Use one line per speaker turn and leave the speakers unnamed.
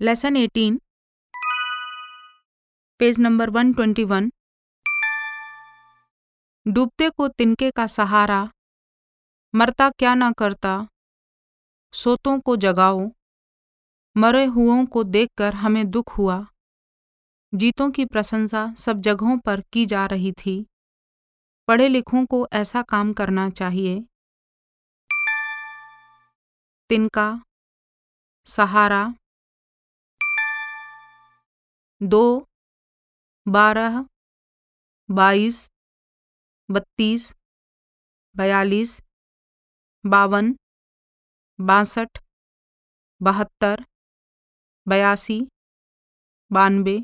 Lesson eighteen page number one twenty one डूबते को तिनके का सहारा। मरता क्या ना करता। सोतों को जगाओ। मरे हुओं को देखकर हमें दुख हुआ। जीतों की प्रशंसा सब जगहों पर की जा रही थी। पढ़े लिखों को ऐसा काम करना चाहिए। तिनका। सहारा। दो। बारह। बाईस। बत्तीस। बयालीस। बावन। बासठ। बहत्तर। बयासी। बानवे।